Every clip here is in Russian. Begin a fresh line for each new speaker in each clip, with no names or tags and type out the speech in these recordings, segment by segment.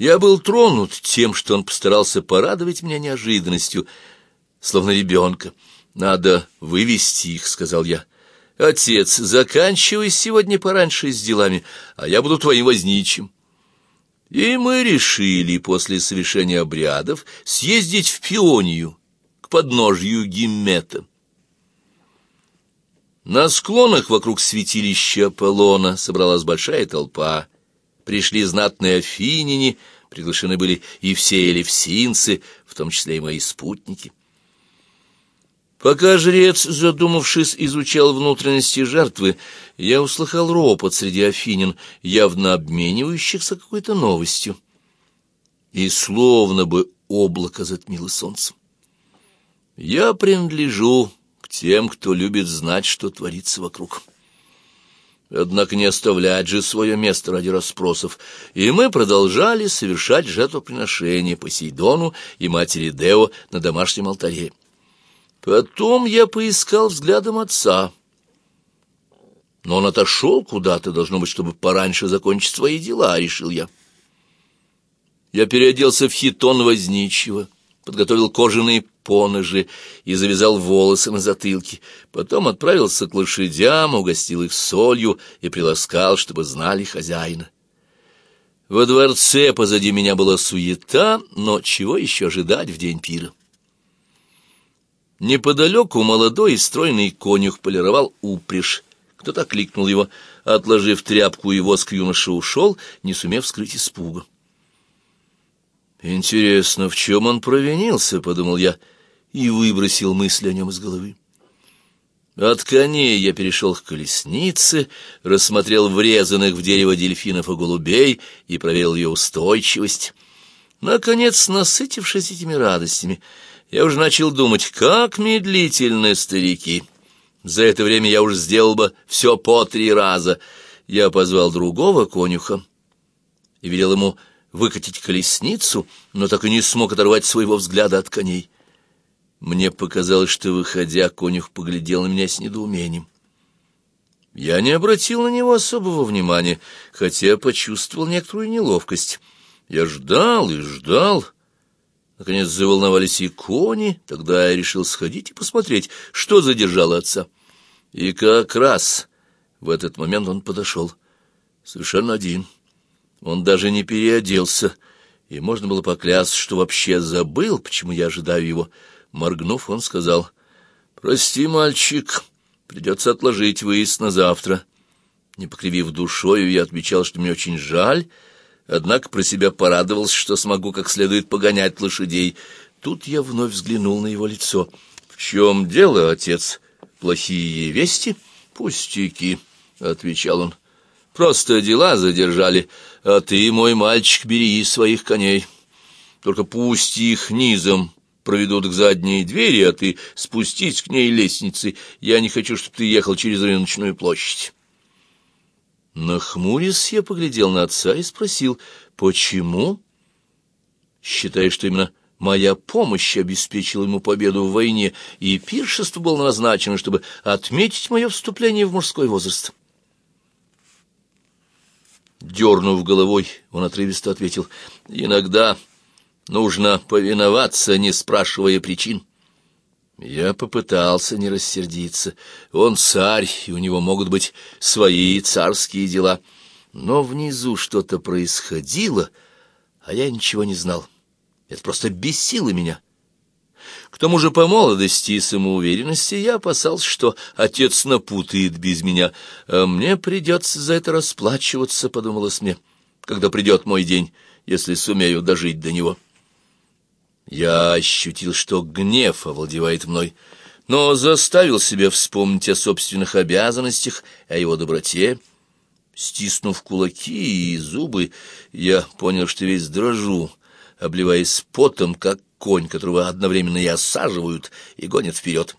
Я был тронут тем, что он постарался порадовать меня неожиданностью, словно ребенка. «Надо вывести их», — сказал я. «Отец, заканчивай сегодня пораньше с делами, а я буду твоим возничим». И мы решили после совершения обрядов съездить в Пионию, к подножью Гиммета. На склонах вокруг святилища Аполлона собралась большая толпа. Пришли знатные афиняне, приглашены были и все элевсинцы, в том числе и мои спутники. Пока жрец, задумавшись, изучал внутренности жертвы, я услыхал ропот среди афинин, явно обменивающихся какой-то новостью. И словно бы облако затмило солнцем. Я принадлежу к тем, кто любит знать, что творится вокруг. Однако не оставлять же свое место ради расспросов, и мы продолжали совершать жертвоприношение Посейдону и матери Део на домашнем алтаре. Потом я поискал взглядом отца. Но он отошел куда-то, должно быть, чтобы пораньше закончить свои дела, решил я. Я переоделся в хитон возничего, подготовил кожаные поножи и завязал волосы на затылке. Потом отправился к лошадям, угостил их солью и приласкал, чтобы знали хозяина. Во дворце позади меня была суета, но чего еще ожидать в день пира? Неподалеку молодой и стройный конюх полировал упряжь. Кто-то кликнул его. Отложив тряпку и воск, юноша ушел, не сумев скрыть испуга. «Интересно, в чем он провинился?» — подумал я, и выбросил мысли о нем из головы. От коней я перешел к колеснице, рассмотрел врезанных в дерево дельфинов и голубей и проверил ее устойчивость. Наконец, насытившись этими радостями, я уже начал думать, как медлительны старики. За это время я уже сделал бы все по три раза. Я позвал другого конюха и велел ему выкатить колесницу, но так и не смог оторвать своего взгляда от коней. Мне показалось, что, выходя, конюх поглядел на меня с недоумением. Я не обратил на него особого внимания, хотя почувствовал некоторую неловкость. Я ждал и ждал, Наконец заволновались и кони, тогда я решил сходить и посмотреть, что задержало отца. И как раз в этот момент он подошел, совершенно один. Он даже не переоделся, и можно было поклясться, что вообще забыл, почему я ожидаю его. Моргнув, он сказал, «Прости, мальчик, придется отложить выезд на завтра». Не покривив душою, я отвечал, что мне очень жаль, — однако про себя порадовался, что смогу как следует погонять лошадей. Тут я вновь взглянул на его лицо. «В чем дело, отец? Плохие вести?» «Пустяки», — отвечал он. «Просто дела задержали, а ты, мой мальчик, бери своих коней. Только пусть их низом проведут к задней двери, а ты спустись к ней лестницей. Я не хочу, чтобы ты ехал через рыночную площадь». Нахмурясь, я поглядел на отца и спросил, почему? Считая, что именно моя помощь обеспечила ему победу в войне, и пиршество было назначено, чтобы отметить мое вступление в мужской возраст. Дернув головой, он отрывисто ответил, «Иногда нужно повиноваться, не спрашивая причин». Я попытался не рассердиться. Он царь, и у него могут быть свои царские дела. Но внизу что-то происходило, а я ничего не знал. Это просто бесило меня. К тому же по молодости и самоуверенности я опасался, что отец напутает без меня, а мне придется за это расплачиваться, — подумалось мне, — когда придет мой день, если сумею дожить до него. Я ощутил, что гнев овладевает мной, но заставил себя вспомнить о собственных обязанностях, о его доброте. Стиснув кулаки и зубы, я понял, что весь дрожу, обливаясь потом, как конь, которого одновременно и осаживают, и гонят вперед.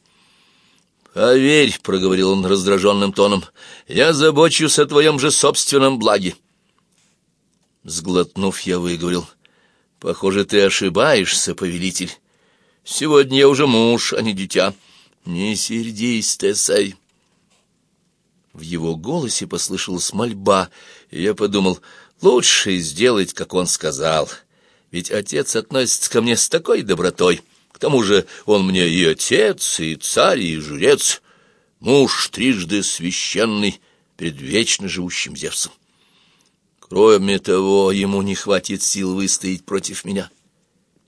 «Поверь», — проговорил он раздраженным тоном, — «я забочусь о твоем же собственном благе». Сглотнув, я выговорил — Похоже, ты ошибаешься, повелитель. Сегодня я уже муж, а не дитя. Не сердись, Тесай. В его голосе послышалась мольба, и я подумал, Лучше сделать, как он сказал, ведь отец относится ко мне с такой добротой. К тому же он мне и отец, и царь, и жрец, муж трижды священный перед вечно живущим Зевсом. Кроме того, ему не хватит сил выстоять против меня.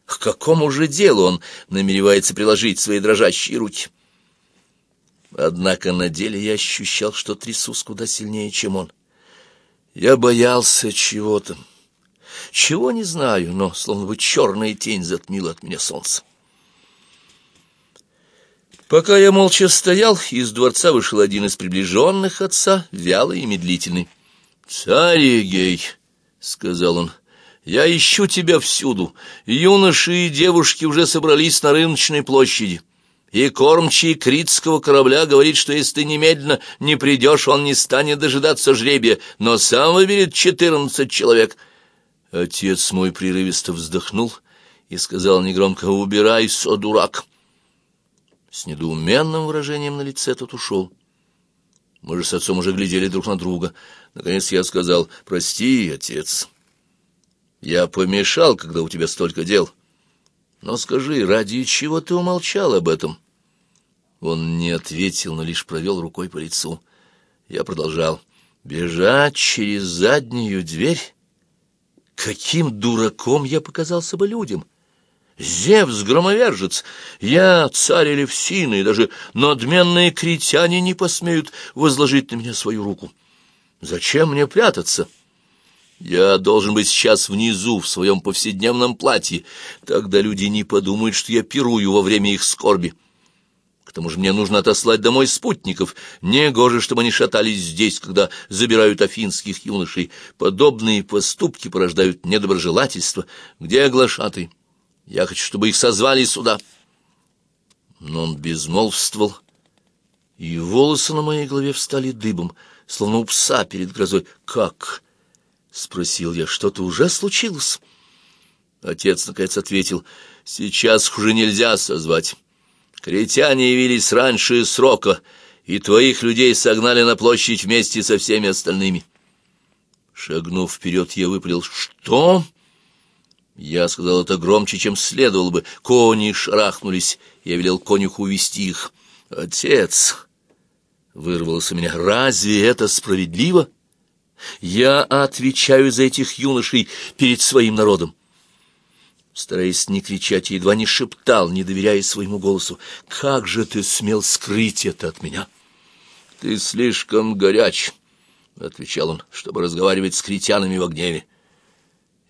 К какому же делу он намеревается приложить свои дрожащие руки? Однако на деле я ощущал, что трясусь куда сильнее, чем он. Я боялся чего-то. Чего не знаю, но словно бы черная тень затмила от меня солнце. Пока я молча стоял, из дворца вышел один из приближенных отца, вялый и медлительный. «Царь Эгей», — сказал он, — «я ищу тебя всюду. Юноши и девушки уже собрались на рыночной площади». И кормчий критского корабля говорит, что если ты немедленно не придешь, он не станет дожидаться жребия, но сам выберет четырнадцать человек. Отец мой прерывисто вздохнул и сказал негромко «Убирайся, дурак!» С недоуменным выражением на лице тот ушел. Мы же с отцом уже глядели друг на друга. Наконец я сказал, прости, отец. Я помешал, когда у тебя столько дел. Но скажи, ради чего ты умолчал об этом? Он не ответил, но лишь провел рукой по лицу. Я продолжал. Бежать через заднюю дверь? Каким дураком я показался бы людям? Зевс, громовержец, я, царь Элевсина, и даже надменные критяне не посмеют возложить на меня свою руку. Зачем мне прятаться? Я должен быть сейчас внизу, в своем повседневном платье. Тогда люди не подумают, что я пирую во время их скорби. К тому же мне нужно отослать домой спутников. Негоже, чтобы они шатались здесь, когда забирают афинских юношей. Подобные поступки порождают недоброжелательство. Где оглашатый? Я хочу, чтобы их созвали сюда. Но он безмолвствовал, и волосы на моей голове встали дыбом, словно у пса перед грозой. «Как?» — спросил я. «Что-то уже случилось?» Отец, наконец, ответил. «Сейчас уже нельзя созвать. Критяне явились раньше срока, и твоих людей согнали на площадь вместе со всеми остальными». Шагнув вперед, я выпалил. «Что?» Я сказал это громче, чем следовало бы. Кони шарахнулись. Я велел конюху увести их. «Отец!» — вырвалось у меня. «Разве это справедливо? Я отвечаю за этих юношей перед своим народом». Стараясь не кричать, я едва не шептал, не доверяя своему голосу. «Как же ты смел скрыть это от меня?» «Ты слишком горяч», — отвечал он, — «чтобы разговаривать с критянами в гневе.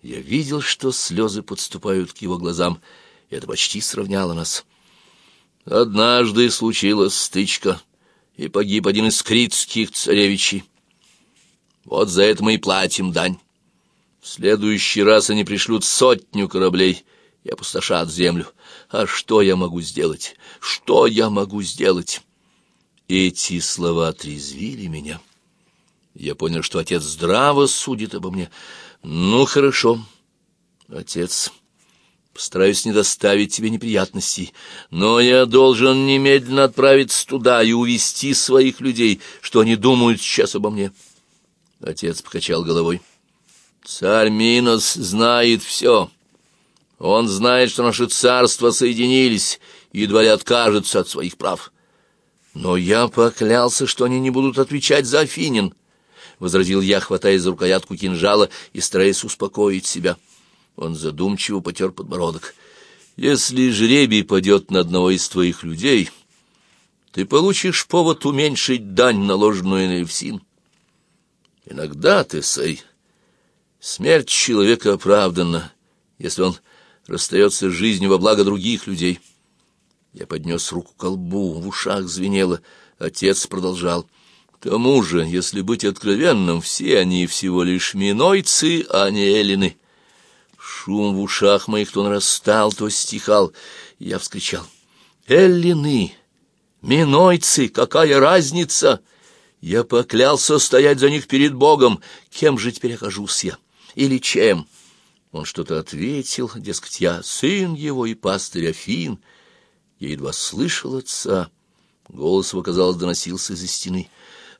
Я видел, что слезы подступают к его глазам, это почти сравняло нас. Однажды случилась стычка, и погиб один из критских царевичей. Вот за это мы и платим дань. В следующий раз они пришлют сотню кораблей и опустошат землю. А что я могу сделать? Что я могу сделать? Эти слова отрезвили меня. Я понял, что отец здраво судит обо мне. Ну, хорошо, отец, постараюсь не доставить тебе неприятностей, но я должен немедленно отправиться туда и увести своих людей, что они думают сейчас обо мне. Отец покачал головой. Царь Минос знает все. Он знает, что наши царства соединились и едва ли откажутся от своих прав. Но я поклялся, что они не будут отвечать за Афинин. — возразил я, хватая за рукоятку кинжала и стараясь успокоить себя. Он задумчиво потер подбородок. «Если жребий падет на одного из твоих людей, ты получишь повод уменьшить дань, наложенную на Евсин. Иногда, ты, Сей, смерть человека оправдана, если он расстается с жизнью во благо других людей». Я поднес руку к колбу, в ушах звенело. Отец продолжал тому же, если быть откровенным, все они всего лишь минойцы, а не эллины. Шум в ушах моих то нарастал, то стихал. Я вскричал. «Эллины! Минойцы! Какая разница!» Я поклялся стоять за них перед Богом. Кем же теперь окажусь я? Или чем? Он что-то ответил, дескать, я сын его и пастырь Афин. Я едва слышал отца. Голос его, казалось, доносился из-за стены.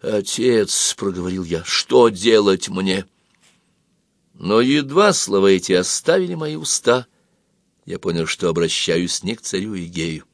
«Отец», — проговорил я, — «что делать мне?» Но едва слова эти оставили мои уста, я понял, что обращаюсь не к царю Игею.